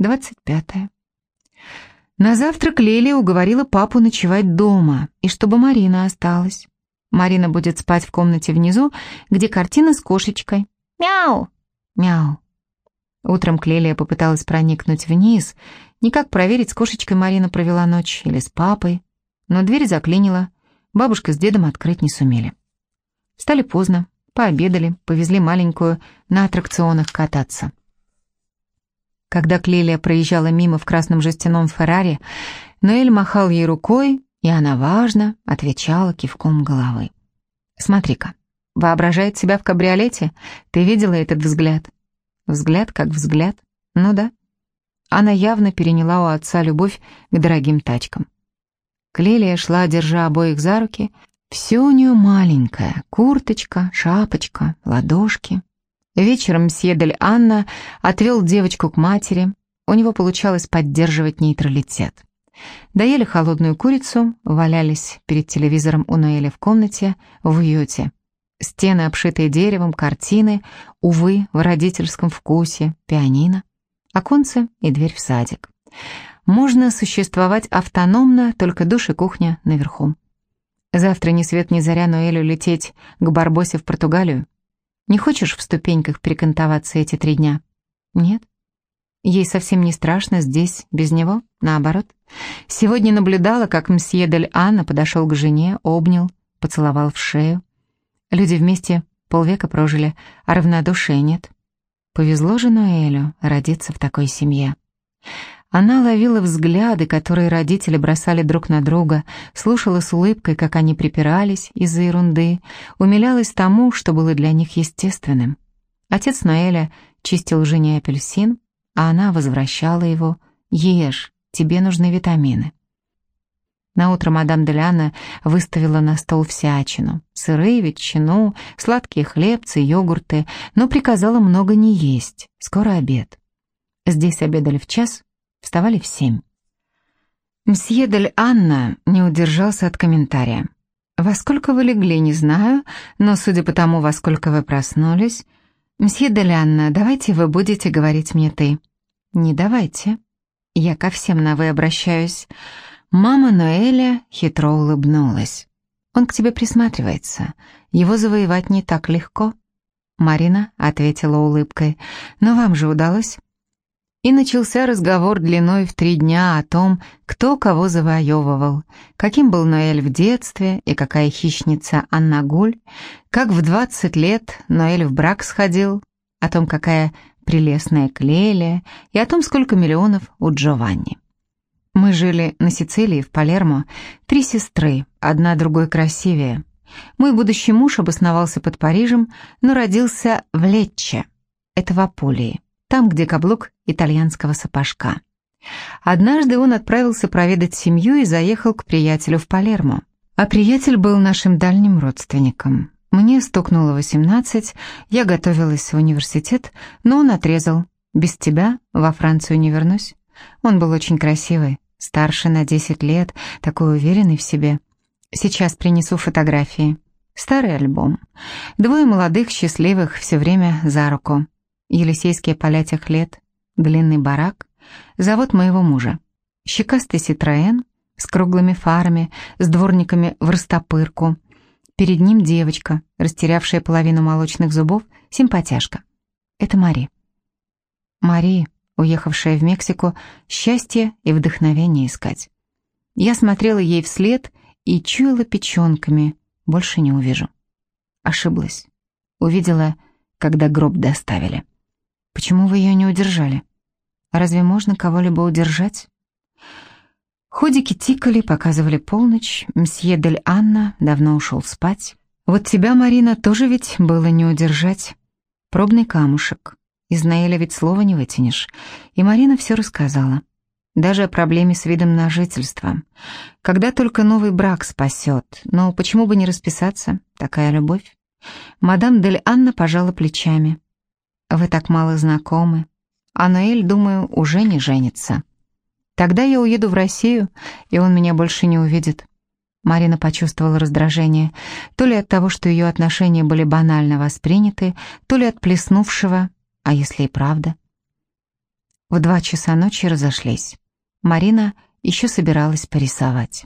Двадцать пятое. На завтрак Лелия уговорила папу ночевать дома, и чтобы Марина осталась. Марина будет спать в комнате внизу, где картина с кошечкой. Мяу! Мяу. Утром Клелия попыталась проникнуть вниз, никак проверить, с кошечкой Марина провела ночь или с папой, но дверь заклинила, бабушка с дедом открыть не сумели. Встали поздно, пообедали, повезли маленькую на аттракционах кататься. Когда Клелия проезжала мимо в красном жестяном Феррари, Ноэль махал ей рукой, и она важно отвечала кивком головы. «Смотри-ка, воображает себя в кабриолете? Ты видела этот взгляд?» Взгляд как взгляд. Ну да. Она явно переняла у отца любовь к дорогим тачкам. Клелия шла, держа обоих за руки. Все у нее маленькое. Курточка, шапочка, ладошки. Вечером мсье Дель Анна отвел девочку к матери. У него получалось поддерживать нейтралитет. Доели холодную курицу, валялись перед телевизором у Ноэля в комнате в уюте. Стены, обшитые деревом, картины, увы, в родительском вкусе, пианино, оконце и дверь в садик. Можно существовать автономно, только душ и кухня наверху. Завтра ни свет ни заря Ноэлю лететь к Барбосе в Португалию. Не хочешь в ступеньках перекантоваться эти три дня? Нет? Ей совсем не страшно здесь, без него, наоборот. Сегодня наблюдала, как мсье Дель Анна подошел к жене, обнял, поцеловал в шею. Люди вместе полвека прожили, а равнодушия нет. Повезло же Ноэлю родиться в такой семье. Она ловила взгляды, которые родители бросали друг на друга, слушала с улыбкой, как они припирались из-за ерунды, умилялась тому, что было для них естественным. Отец Ноэля чистил жене апельсин, а она возвращала его «Ешь, тебе нужны витамины». Наутро мадам Деляна выставила на стол всячину. Сыры, ветчину, сладкие хлебцы, йогурты, но приказала много не есть. Скоро обед. Здесь обедали в час, Вставали в семь. Мсье Дель Анна не удержался от комментария. «Во сколько вы легли, не знаю, но судя по тому, во сколько вы проснулись...» «Мсье Дель Анна, давайте вы будете говорить мне ты». «Не давайте. Я ко всем на «вы» обращаюсь». Мама Ноэля хитро улыбнулась. «Он к тебе присматривается. Его завоевать не так легко». Марина ответила улыбкой. «Но вам же удалось?» И начался разговор длиной в три дня о том, кто кого завоевывал, каким был Ноэль в детстве и какая хищница Анна Гуль, как в двадцать лет Ноэль в брак сходил, о том, какая прелестная Клелия и о том, сколько миллионов у Джованни. Мы жили на Сицилии, в Палермо, три сестры, одна другой красивее. Мой будущий муж обосновался под Парижем, но родился в Летче, это в Апулии там, где каблук итальянского сапожка. Однажды он отправился проведать семью и заехал к приятелю в Палермо. А приятель был нашим дальним родственником. Мне стукнуло 18, я готовилась в университет, но он отрезал. «Без тебя во Францию не вернусь». Он был очень красивый, старше на 10 лет, такой уверенный в себе. Сейчас принесу фотографии. Старый альбом. Двое молодых, счастливых, все время за руку. Елисейские поля тех лет, длинный барак, завод моего мужа. Щекастый Ситроен с круглыми фарами, с дворниками в растопырку. Перед ним девочка, растерявшая половину молочных зубов, симпатяшка. Это Мари. Мари, уехавшая в Мексику, счастье и вдохновение искать. Я смотрела ей вслед и чуяла печенками, больше не увижу. Ошиблась. Увидела, когда гроб доставили. Почему вы ее не удержали? Разве можно кого-либо удержать? Ходики тикали, показывали полночь. Мсье Дель Анна давно ушел спать. Вот тебя, Марина, тоже ведь было не удержать. Пробный камушек. Из Наэля ведь слова не вытянешь. И Марина все рассказала. Даже о проблеме с видом на жительство. Когда только новый брак спасет. Но почему бы не расписаться? Такая любовь. Мадам Дель Анна пожала плечами. Вы так мало знакомы. А Ноэль, думаю, уже не женится. Тогда я уеду в Россию, и он меня больше не увидит. Марина почувствовала раздражение, то ли от того, что ее отношения были банально восприняты, то ли от плеснувшего, а если и правда. В два часа ночи разошлись. Марина еще собиралась порисовать.